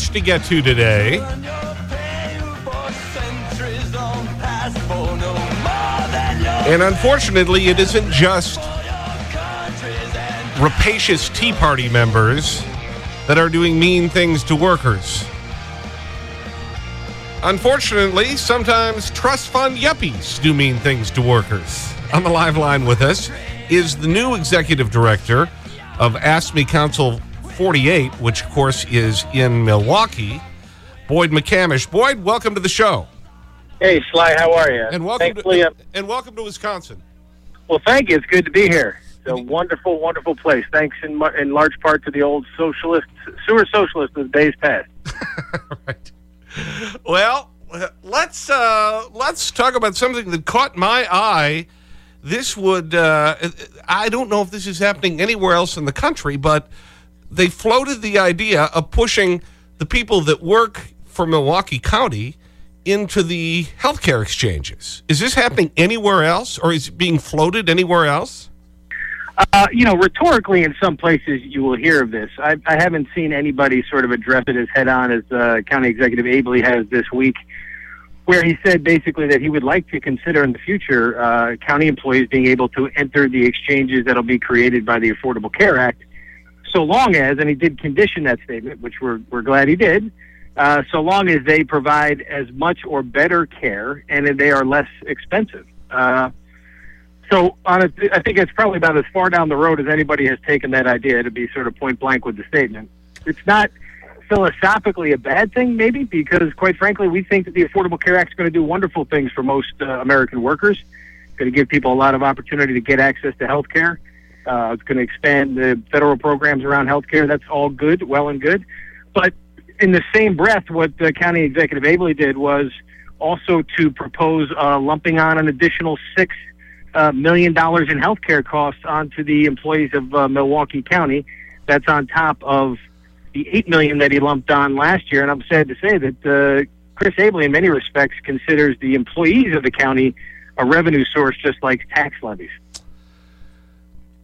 Much to get to today. And unfortunately, it isn't just rapacious Tea Party members that are doing mean things to workers. Unfortunately, sometimes trust fund yuppies do mean things to workers. On the live line with us is the new executive director of AFSCME Council 48, which, of course, is in Milwaukee, Boyd McCamish. Boyd, welcome to the show. Hey, Sly, how are you? And welcome, Thankfully, to, uh, and welcome to Wisconsin. well, thank you. It's good to be here. It's a wonderful, wonderful place. Thanks in, in large part to the old socialist, sewer socialist of the days past. right. Well, let's uh, let's talk about something that caught my eye. This would uh, I don't know if this is happening anywhere else in the country, but they floated the idea of pushing the people that work for Milwaukee County into the healthcare exchanges. Is this happening anywhere else, or is it being floated anywhere else? Uh, you know, rhetorically, in some places you will hear of this. I, I haven't seen anybody sort of address it as head on as uh, County Executive Abele has this week, where he said basically that he would like to consider in the future uh, county employees being able to enter the exchanges that'll be created by the Affordable Care Act, so long as, and he did condition that statement, which we're, we're glad he did, uh, so long as they provide as much or better care and they are less expensive. Uh, so, on a, I think it's probably about as far down the road as anybody has taken that idea to be sort of point blank with the statement. It's not philosophically a bad thing, maybe, because quite frankly, we think that the Affordable Care Act is going to do wonderful things for most uh, American workers. Going to give people a lot of opportunity to get access to health care. Uh, it's going to expand the federal programs around health care. That's all good, well and good. But in the same breath, what the county executive Abele did was also to propose uh, lumping on an additional six uh, million dollars in health care costs onto the employees of uh, Milwaukee County. That's on top of the eight million that he lumped on last year. And I'm sad to say that uh, Chris Abele, in many respects, considers the employees of the county a revenue source, just like tax levies.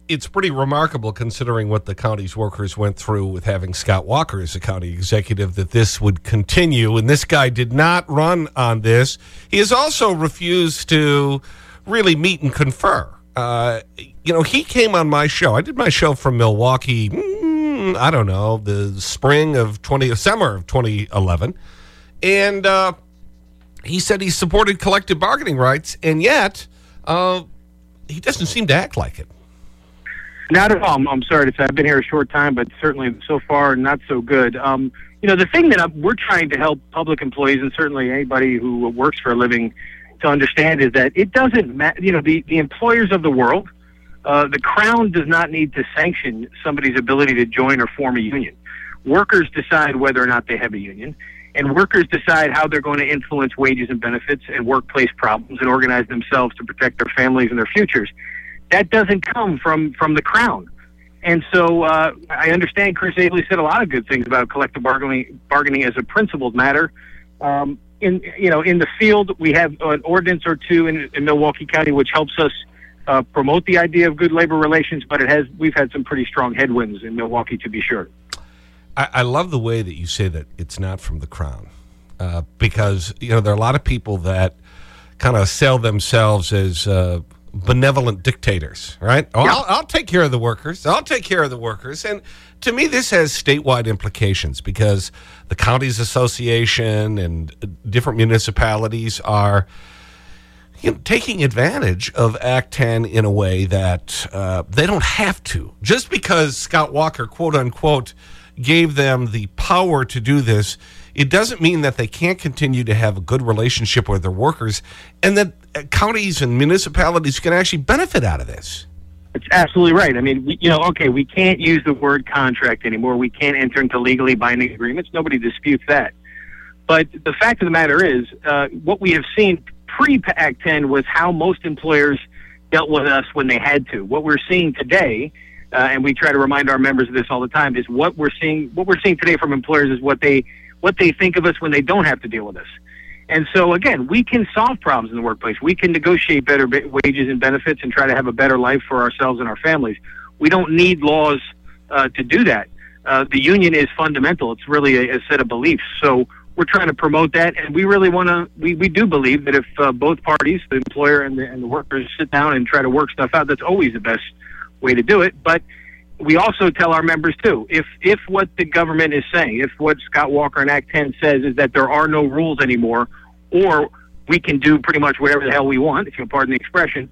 It's pretty remarkable considering what the county's workers went through with having Scott Walker as the county executive that this would continue. And this guy did not run on this. He has also refused to really meet and confer. Uh, you know, he came on my show. I did my show from Milwaukee, mm, I don't know, the spring of 20, summer of 2011. And uh, he said he supported collective bargaining rights, and yet uh, he doesn't seem to act like it. Not at all. I'm, sorry to say I've been here a short time, but certainly so far not so good. Um, you know, the thing that I'm, we're trying to help public employees and certainly anybody who works for a living to understand is that it doesn't matter. You know, the, the employers of the world, uh, the crown does not need to sanction somebody's ability to join or form a union. Workers decide whether or not they have a union, and workers decide how they're going to influence wages and benefits and workplace problems and organize themselves to protect their families and their futures that doesn't come from from the crown. And so uh, I understand Chris Abele said a lot of good things about collective bargaining bargaining as a principled matter. Um, in you know in the field we have an ordinance or two in, in Milwaukee County which helps us uh, promote the idea of good labor relations, but it has we've had some pretty strong headwinds in Milwaukee to be sure. I, I love the way that you say that it's not from the crown. Uh, because, you know, there are a lot of people that kind of sell themselves as uh, benevolent dictators, right? Oh, I'll, I'll take care of the workers. I'll take care of the workers. And to me, this has statewide implications because the counties association and different municipalities are you know, taking advantage of Act 10 in a way that uh, they don't have to. Just because Scott Walker, quote unquote, gave them the power to do this, it doesn't mean that they can't continue to have a good relationship with their workers and that counties and municipalities can actually benefit out of this. It's absolutely right. I mean, you know, okay, we can't use the word contract anymore. We can't enter into legally binding agreements. Nobody disputes that. But the fact of the matter is, uh, what we have seen pre Act 10 was how most employers dealt with us when they had to. What we're seeing today, uh, and we try to remind our members of this all the time, is what we're seeing. What we're seeing today from employers is what they what they think of us when they don't have to deal with us. And so, again, we can solve problems in the workplace. We can negotiate better wages and benefits and try to have a better life for ourselves and our families. We don't need laws uh, to do that. Uh, the union is fundamental. It's really a, a, set of beliefs. So we're trying to promote that, and we really want to. We, we do believe that if uh, both parties, the employer and the, and the workers, sit down and try to work stuff out, that's always the best way to do it. But we also tell our members too, if if what the government is saying, if what Scott Walker and Act 10 says is that there are no rules anymore, or we can do pretty much whatever the hell we want, if you'll pardon the expression,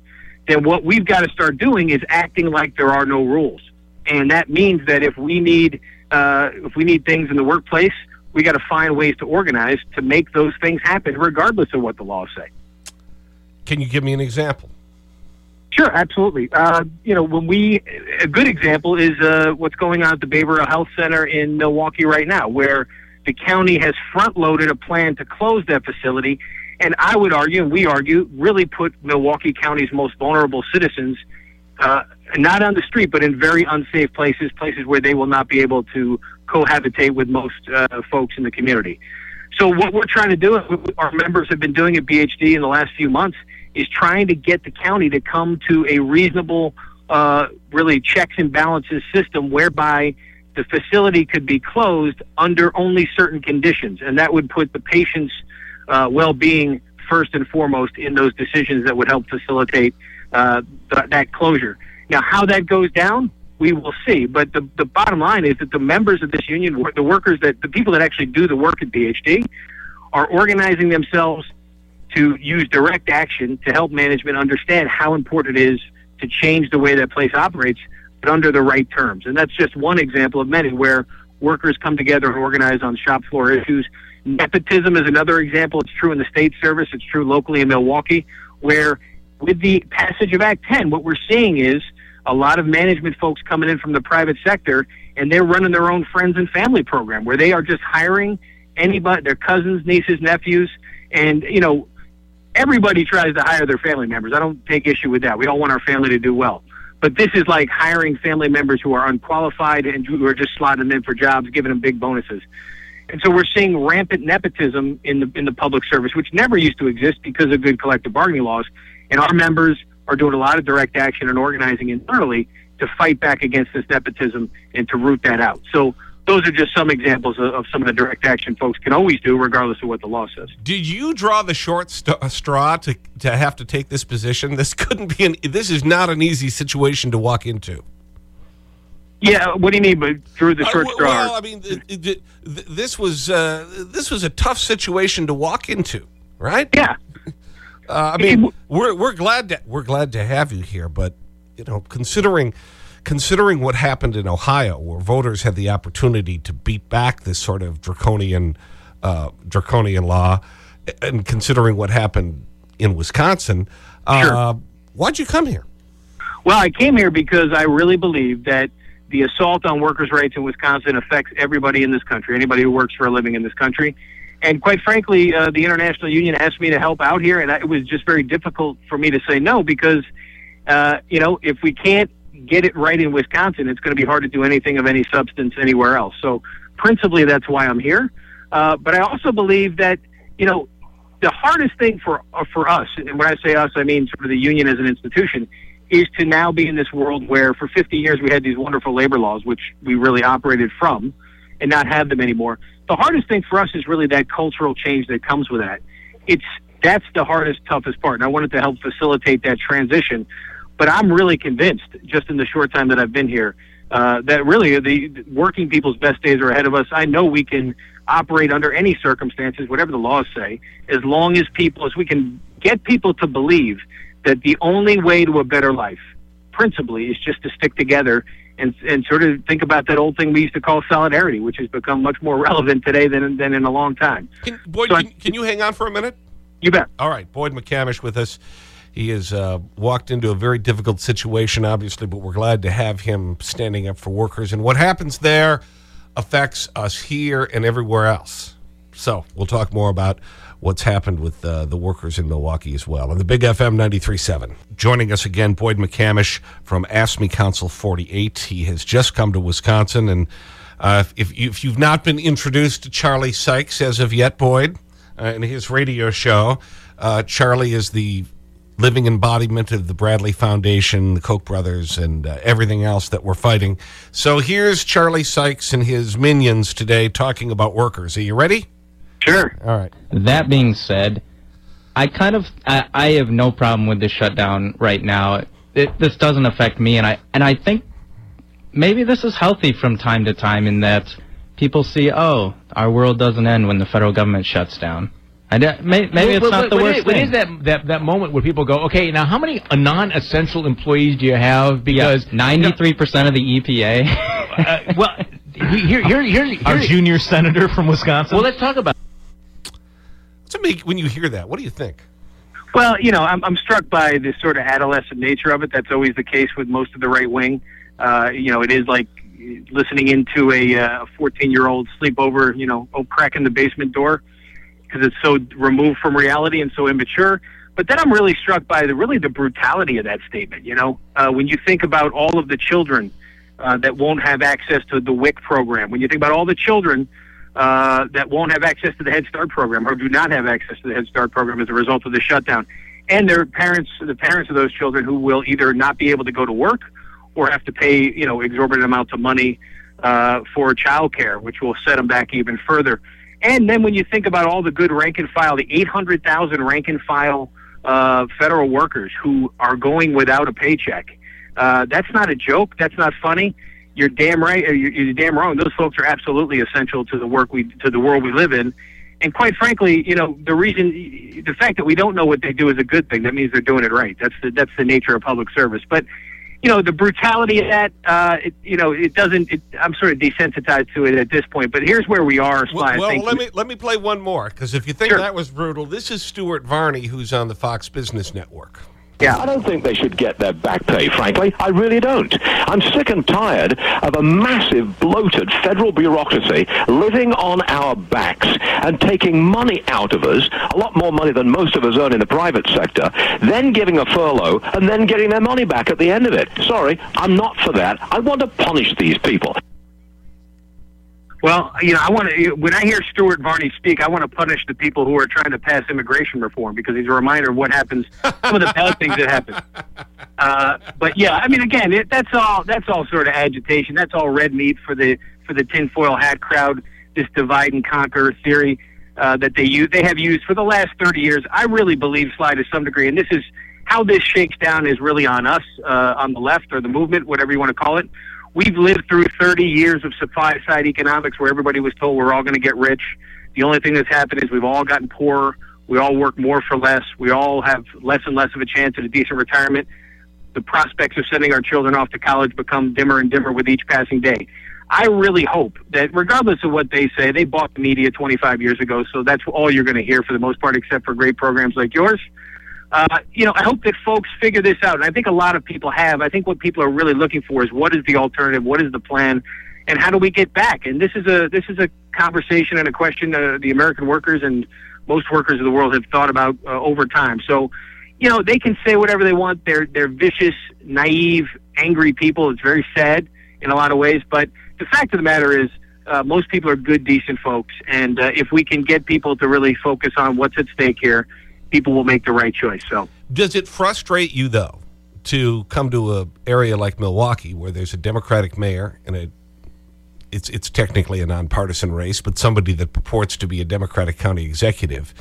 then what we've got to start doing is acting like there are no rules, and that means that if we need uh, if we need things in the workplace, we got to find ways to organize to make those things happen, regardless of what the laws say. Can you give me an example? Sure, absolutely. Uh, you know, when we, a good example is uh, what's going on at the Baber Health Center in Milwaukee right now, where the county has front loaded a plan to close that facility. And I would argue, and we argue, really put Milwaukee County's most vulnerable citizens uh, not on the street, but in very unsafe places, places where they will not be able to cohabitate with most uh, folks in the community. So what we're trying to do, our members have been doing at BHD in the last few months, is trying to get the county to come to a reasonable, uh, really checks and balances system whereby the facility could be closed under only certain conditions, and that would put the patient's uh, well-being first and foremost in those decisions that would help facilitate uh, th- that closure. Now, how that goes down, we will see. But the, the bottom line is that the members of this union, the workers that the people that actually do the work at BHD, are organizing themselves to use direct action to help management understand how important it is to change the way that place operates, but under the right terms. And that's just one example of many where workers come together and organize on shop floor issues. Nepotism is another example. It's true in the state service. It's true locally in Milwaukee, where with the passage of Act 10, what we're seeing is a lot of management folks coming in from the private sector, and they're running their own friends and family program where they are just hiring anybody, their cousins, nieces, nephews, and you know everybody tries to hire their family members. I don't take issue with that. We don't want our family to do well. But this is like hiring family members who are unqualified and who are just slotting them in for jobs, giving them big bonuses. And so we're seeing rampant nepotism in the in the public service, which never used to exist because of good collective bargaining laws. And our members are doing a lot of direct action and organizing internally to fight back against this nepotism and to root that out. So those are just some examples of, of, some of the direct action folks can always do, regardless of what the law says. Did you draw the short uh, straw to, to have to take this position? This couldn't be an, this is not an easy situation to walk into. Yeah, what do you mean by drew the uh, short uh, straw? Well, I mean, it, it, this was uh, this was a tough situation to walk into, right? Yeah. Uh, I mean, we're we're glad to we're glad to have you here, but you know, considering considering what happened in Ohio, where voters had the opportunity to beat back this sort of draconian, uh, draconian law, and considering what happened in Wisconsin, uh, sure. why'd you come here? Well, I came here because I really believe that the assault on workers' rights in Wisconsin affects everybody in this country, anybody who works for a living in this country. And quite frankly, uh, the International Union asked me to help out here, and it was just very difficult for me to say no because, uh, you know, if we can't get it right in Wisconsin, it's going to be hard to do anything of any substance anywhere else. So, principally, that's why I'm here. Uh, but I also believe that you know the hardest thing for uh, for us, and when I say us, I mean sort of the union as an institution, is to now be in this world where for 50 years we had these wonderful labor laws, which we really operated from, and not have them anymore. The hardest thing for us is really that cultural change that comes with that. It's that's the hardest, toughest part, and I wanted to help facilitate that transition but I'm really convinced, just in the short time that I've been here, uh, that really the working people's best days are ahead of us. I know we can operate under any circumstances, whatever the laws say, as long as people, as we can get people to believe that the only way to a better life, principally, is just to stick together and and sort of think about that old thing we used to call solidarity, which has become much more relevant today than than in a long time. Can, Boyd, so can, can you hang on for a minute? You bet. All right, Boyd McCamish with us He has uh, walked into a very difficult situation, obviously, but we're glad to have him standing up for workers. And what happens there affects us here and everywhere else. So we'll talk more about what's happened with uh, the workers in Milwaukee as well. On the Big FM 93.7. Joining us again, Boyd McCamish from AFSCME Council 48. He has just come to Wisconsin. And uh, if, if you've not been introduced to Charlie Sykes as of yet, Boyd, uh, in his radio show, uh, Charlie is the living embodiment of the Bradley Foundation, the Koch brothers, and uh, everything else that we're fighting. So here's Charlie Sykes and his minions today talking about workers. Are you ready? Sure. All right. That being said, I kind of I, I have no problem with the shutdown right now. It, this doesn't affect me, and I and I think maybe this is healthy from time to time in that people see, oh, our world doesn't end when the federal government shuts down. I d- may, maybe it's Well, not the worst it- but thing. is that, that that moment where people go, okay, now how many non-essential employees do you have? Because ninety-three percent of the E EPA. uh, well, here, here, here, here, Our junior senator from Wisconsin. Well, let's talk about. So make, when you hear that, what do you think? Well, you know, I'm, I'm struck by the sort of adolescent nature of it. That's always the case with most of the right wing. Uh, you know, it is like listening into a uh, 14 year old sleepover, you know, oh, cracking the basement door because it's so removed from reality and so immature. But then I'm really struck by the really the brutality of that statement. You know, uh, when you think about all of the children uh, that won't have access to the WIC program, when you think about all the children uh, that won't have access to the Head Start program or do not have access to the Head Start program as a result of the shutdown, and their parents, the parents of those children who will either not be able to go to work or have to pay, you know, exorbitant amounts of money uh, for childcare, which will set them back even further. And then when you think about all the good rank and file, the 800,000 rank and file uh, federal workers who are going without a paycheck, uh, that's not a joke. That's not funny. You're damn right. Or you're, you're damn wrong. Those folks are absolutely essential to the work we to the world we live in. And quite frankly, you know, the reason, the fact that we don't know what they do is a good thing. That means they're doing it right. That's the that's the nature of public service. But you know, the brutality of that, uh, it, you know, it doesn't. It, I'm sort of desensitized to it at this point. But here's where we are, Sly. Well, well, let me let me play one more because if you think Sure. that was brutal, this is Stuart Varney, who's on the Fox Business Network. Yeah. I don't think they should get their back pay, frankly. I really don't. I'm sick and tired of a massive, bloated federal bureaucracy living on our backs and taking money out of us, a lot more money than most of us earn in the private sector, then giving a furlough and then getting their money back at the end of it. Sorry, I'm not for that. I want to punish these people. Well, you know, I want to. When I hear Stuart Varney speak, I want to punish the people who are trying to pass immigration reform because he's a reminder of what happens, some of the bad things that happen. Uh, but yeah, I mean, again, it, that's all. That's all sort of agitation. That's all red meat for the for the tinfoil hat crowd. This divide and conquer theory uh, that they use, they have used for the last thirty years. I really believe, Sly, to some degree, and this is how this shakes down is really on us, uh, on the left or the movement, whatever you want to call it. We've lived through 30 years of supply side economics where everybody was told we're all going to get rich. The only thing that's happened is we've all gotten poorer. We all work more for less. We all have less and less of a chance at a decent retirement. The prospects of sending our children off to college become dimmer and dimmer with each passing day. I really hope that regardless of what they say, they bought the media 25 years ago, so that's all you're going to hear for the most part, except for great programs like yours. Uh, you know, I hope that folks figure this out. And I think a lot of people have. I think what people are really looking for is what is the alternative? What is the plan? And how do we get back? And this is a this is a conversation and a question uh, the American workers and most workers of the world have thought about uh, over time. So, you know, they can say whatever they want. They're they're vicious, naive, angry people. It's very sad in a lot of ways. But the fact of the matter is, uh, most people are good, decent folks. And uh, if we can get people to really focus on what's at stake here, people will make the right choice. So. Does it frustrate you, though, to come to an area like Milwaukee where there's a Democratic mayor and a, it's, it's technically a nonpartisan race, but somebody that purports to be a Democratic county executive,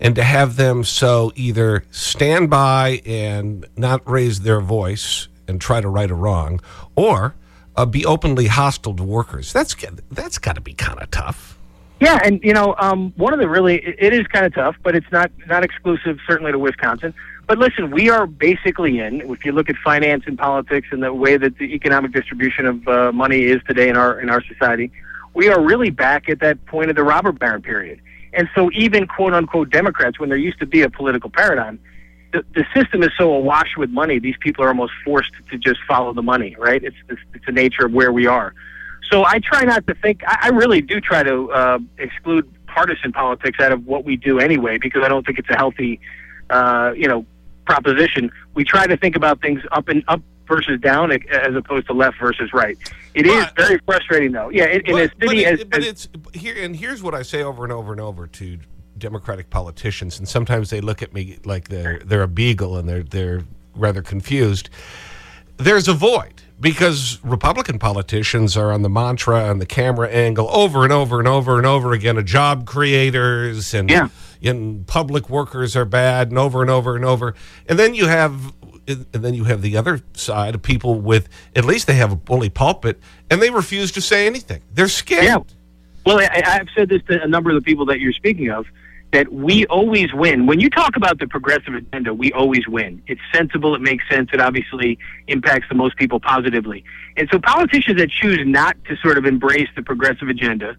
and to have them so either stand by and not raise their voice and try to right a wrong, or uh, be openly hostile to workers? That's, that's got to be kind of tough. Yeah, and you know, um, one of the really it is kind of tough, but it's not not exclusive certainly to Wisconsin. But listen, we are basically in. If you look at finance and politics and the way that the economic distribution of uh, money is today in our in our society, we are really back at that point of the robber baron period. And so, even quote unquote Democrats, when there used to be a political paradigm, the, the system is so awash with money, these people are almost forced to just follow the money, right? It's, it's, it's the nature of where we are. So I try not to think, I, I really do try to uh, exclude partisan politics out of what we do anyway, because I don't think it's a healthy, uh, you know, proposition. We try to think about things up and up versus down as opposed to left versus right. It is But- very frustrating, though. Yeah, in, in But- a but it- as, but it's here, and here's what I say over and over and over to Democratic politicians, and sometimes they look at me like they're they're a beagle and they're they're rather confused. There's a void because Republican politicians are on the mantra and the camera angle over and over and over and over again of job creators and Yeah. and public workers are bad and over and over and over. And then you have and then you have the other side of people with at least they have a bully pulpit and they refuse to say anything. They're scared. Yeah. Well, I, I've said this to a number of the people that you're speaking of that we always win. When you talk about the progressive agenda, we always win. It's sensible, it makes sense, it obviously impacts the most people positively. And so politicians that choose not to sort of embrace the progressive agenda,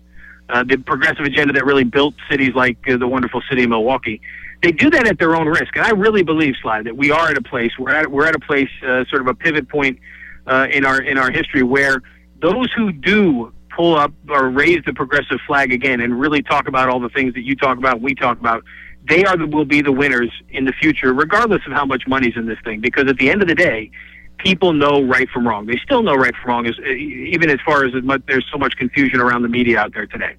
uh, the progressive agenda that really built cities like uh, the wonderful city of Milwaukee, they do that at their own risk. And I really believe, Sly, that we are at a place, we're at, we're at a place, uh, sort of a pivot point uh, in our in our history where those who do pull up or raise the progressive flag again and really talk about all the things that you talk about, we talk about, they are the, will be the winners in the future, regardless of how much money's in this thing. Because at the end of the day, people know right from wrong. They still know right from wrong, as, even as far as, as much, there's so much confusion around the media out there today.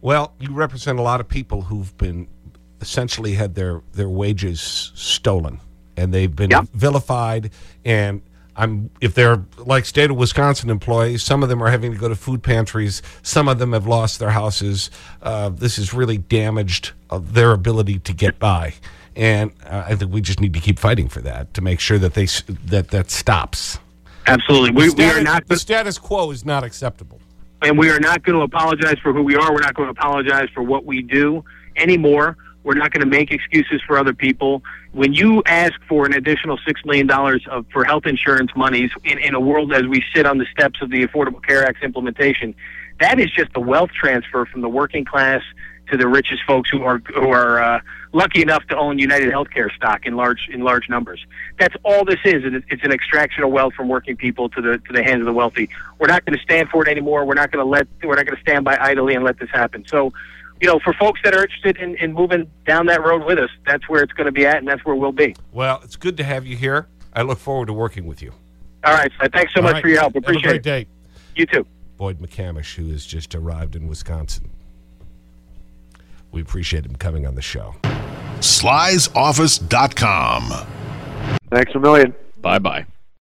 Well, you represent a lot of people who've been essentially had their, their wages stolen and they've been Yep. vilified. And I'm, if they're like state of Wisconsin employees, some of them are having to go to food pantries. Some of them have lost their houses. Uh, this has really damaged uh, their ability to get by. And uh, I think we just need to keep fighting for that to make sure that, they, that that stops. Absolutely. We, we are not the status quo is not acceptable. and we are not going to apologize for who we are. We're not going to apologize for what we do anymore. We're not going to make excuses for other people. When you ask for an additional six million dollars of for health insurance monies in, in a world as we sit on the steps of the Affordable Care Act's implementation, that is just a wealth transfer from the working class to the richest folks who are who are uh, lucky enough to own United Healthcare stock in large in large numbers. That's all this is. It's an extraction of wealth from working people to the to the hands of the wealthy. We're not going to stand for it anymore. We're not going to let we're not going to stand by idly and let this happen. So, you know, for folks that are interested in, in moving down that road with us, that's where it's going to be at, and that's where we'll be. Well, it's good to have you here. I look forward to working with you. All right. Thanks so All much right. for your help. Appreciate Have a Appreciate great it. day. You too. Boyd McCamish, who has just arrived in Wisconsin. We appreciate him coming on the show. Slysoffice.com. Thanks a million. Bye bye.